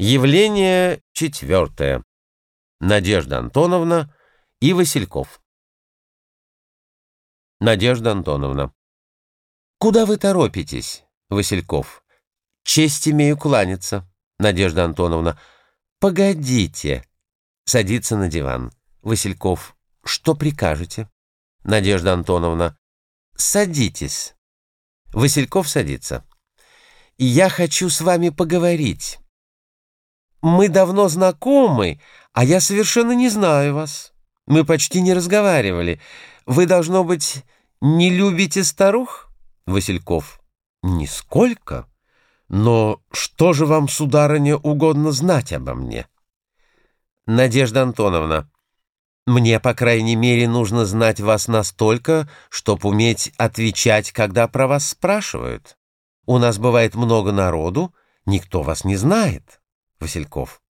Явление четвертое. Надежда Антоновна и Васильков. Надежда Антоновна. Куда вы торопитесь, Васильков? Честь имею кланяться. Надежда Антоновна. Погодите. Садится на диван. Васильков. Что прикажете? Надежда Антоновна. Садитесь. Васильков садится. Я хочу с вами поговорить. Мы давно знакомы, а я совершенно не знаю вас. Мы почти не разговаривали. Вы, должно быть, не любите старух? Васильков. Нисколько. Но что же вам, сударыня, угодно знать обо мне? Надежда Антоновна. Мне, по крайней мере, нужно знать вас настолько, чтобы уметь отвечать, когда про вас спрашивают. У нас бывает много народу, никто вас не знает. Васильков.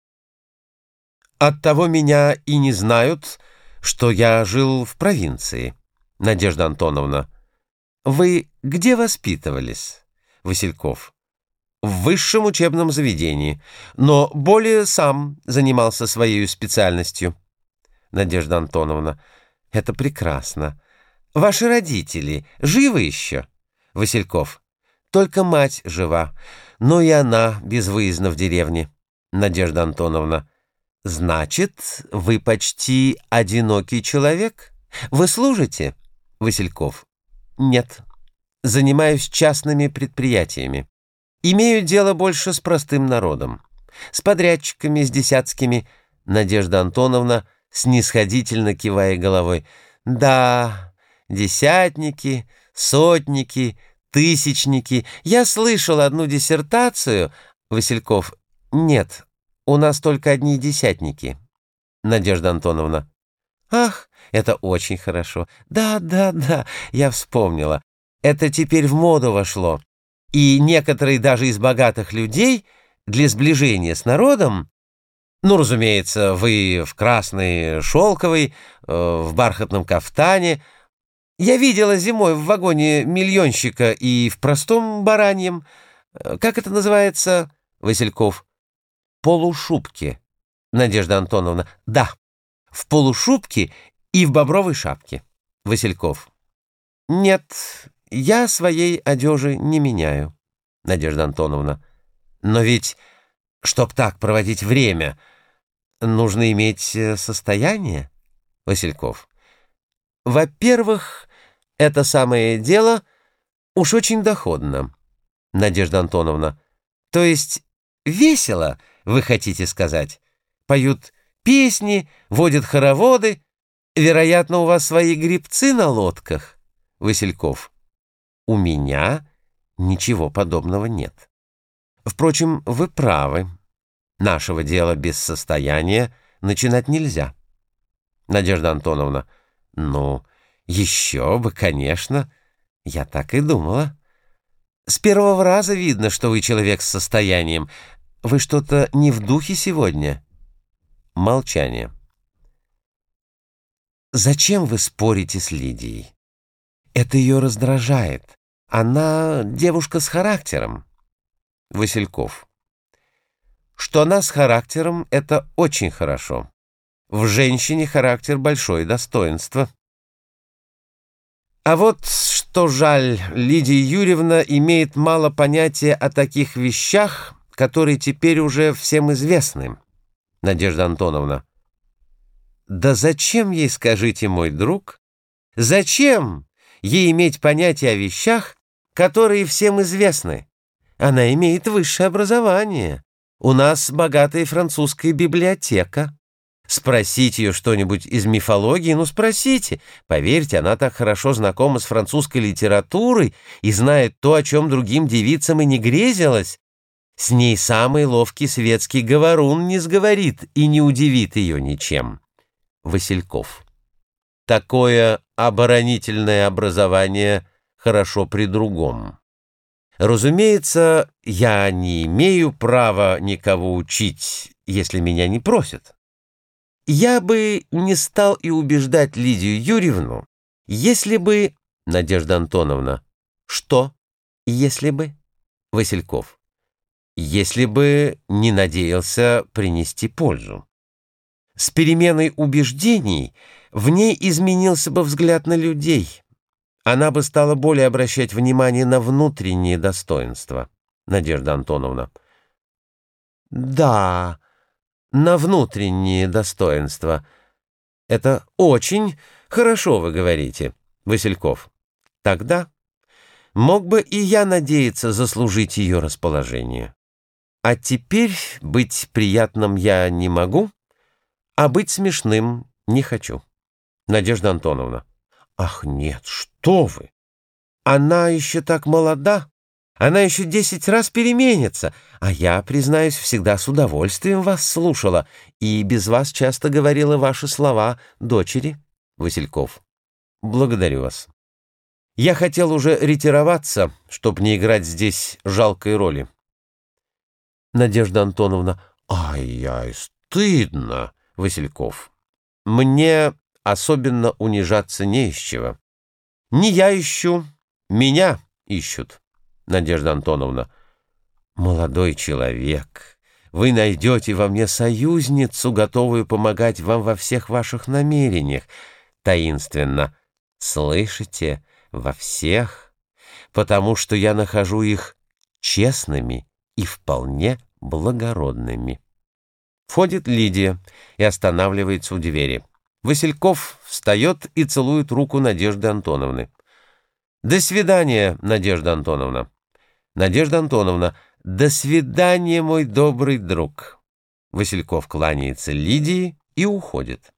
Оттого меня и не знают, что я жил в провинции. Надежда Антоновна. Вы где воспитывались? Васильков. В высшем учебном заведении, но более сам занимался своей специальностью. Надежда Антоновна. Это прекрасно. Ваши родители живы еще? Васильков. Только мать жива, но и она безвыездна в деревне. Надежда Антоновна. Значит, вы почти одинокий человек? Вы служите? Васильков. Нет. Занимаюсь частными предприятиями. Имею дело больше с простым народом. С подрядчиками, с десятскими. Надежда Антоновна, снисходительно кивая головой. Да, десятники, сотники, тысячники. Я слышал одну диссертацию. Васильков. Нет, у нас только одни десятники. Надежда Антоновна. Ах, это очень хорошо. Да, да, да, я вспомнила. Это теперь в моду вошло. И некоторые даже из богатых людей для сближения с народом ну, разумеется, вы в красной шелковой, э, в бархатном кафтане. Я видела зимой в вагоне миллионщика и в простом бараньем. Э, как это называется, Васильков? Полушубке. Надежда Антоновна. Да, в полушубке и в бобровой шапке. Васильков. Нет, я своей одежи не меняю. Надежда Антоновна. Но ведь, чтоб так проводить время, нужно иметь э, состояние. Васильков. Во-первых, это самое дело уж очень доходно. Надежда Антоновна. То есть весело, вы хотите сказать? Поют песни, водят хороводы. Вероятно, у вас свои грибцы на лодках, Васильков. У меня ничего подобного нет. Впрочем, вы правы. Нашего дела без состояния начинать нельзя. Надежда Антоновна. Ну, еще бы, конечно. Я так и думала. С первого раза видно, что вы человек с состоянием. Вы что-то не в духе сегодня? Молчание. Зачем вы спорите с Лидией? Это ее раздражает. Она девушка с характером. Васильков. Что она с характером, это очень хорошо. В женщине характер — большое достоинство. А вот что жаль, Лидия Юрьевна имеет мало понятия о таких вещах, которые теперь уже всем известны. Надежда Антоновна. Да зачем ей, скажите, мой друг, зачем ей иметь понятие о вещах, которые всем известны? Она имеет высшее образование. У нас богатая французская библиотека. Спросите ее что-нибудь из мифологии, ну спросите. Поверьте, она так хорошо знакома с французской литературой и знает то, о чем другим девицам и не грезилось, с ней самый ловкий светский говорун не сговорит и не удивит ее ничем. Васильков. Такое оборонительное образование хорошо при другом. Разумеется, я не имею права никого учить, если меня не просят. Я бы не стал и убеждать Лидию Юрьевну, если бы... Надежда Антоновна. Что, если бы? Васильков. Если бы не надеялся принести пользу. С переменой убеждений в ней изменился бы взгляд на людей. Она бы стала более обращать внимание на внутренние достоинства. Надежда Антоновна. Да, на внутренние достоинства. Это очень хорошо вы говорите, Васильков. Тогда мог бы и я надеяться заслужить ее расположение. А теперь быть приятным я не могу, а быть смешным не хочу. Надежда Антоновна. Ах, нет, что вы! Она еще так молода. Она еще десять раз переменится, а я, признаюсь, всегда с удовольствием вас слушала и без вас часто говорила ваши слова дочери. Васильков. Благодарю вас. Я хотел уже ретироваться, чтобы не играть здесь жалкой роли. Надежда Антоновна. Ай-яй, стыдно, Васильков. Мне особенно унижаться не из чего. Не я ищу, меня ищут. Надежда Антоновна. Молодой человек, вы найдете во мне союзницу, готовую помогать вам во всех ваших намерениях. Таинственно. Слышите? Во всех. Потому что я нахожу их честными и вполне благородными. Входит Лидия и останавливается у двери. Васильков встает и целует руку Надежды Антоновны. «До свидания, Надежда Антоновна». «Надежда Антоновна, до свидания, мой добрый друг». Васильков кланяется Лидии и уходит.